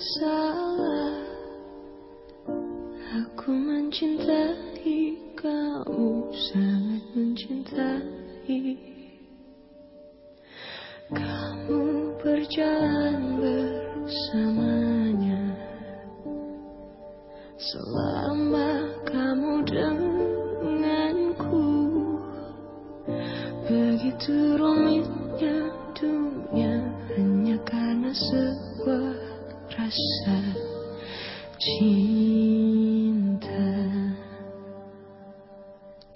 salah. Aku mencintai kamu Sangat mencintai. Kamu berjalan bersamanya. Selama kamu denganku Begitu rumit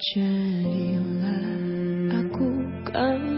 Jadilah aku kamu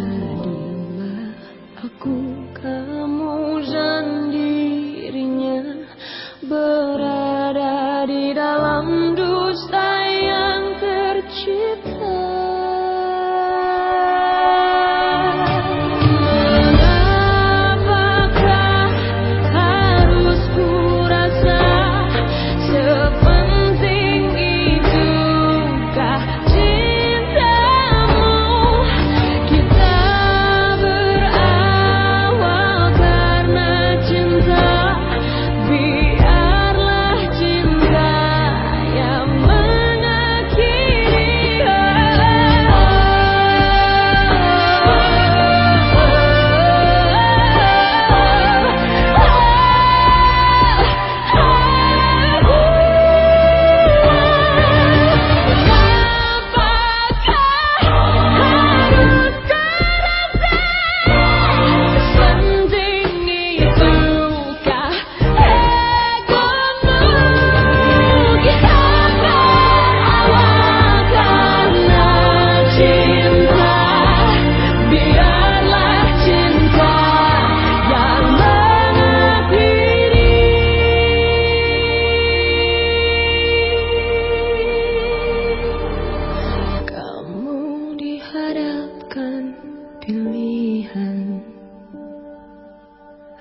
Jadilah aku kamu dan dirinya Berada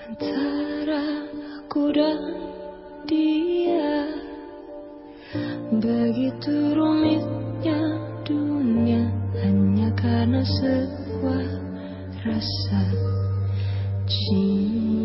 antara aku dan dia Begitu rumitnya dunia hanya karena sebuah rasa cinta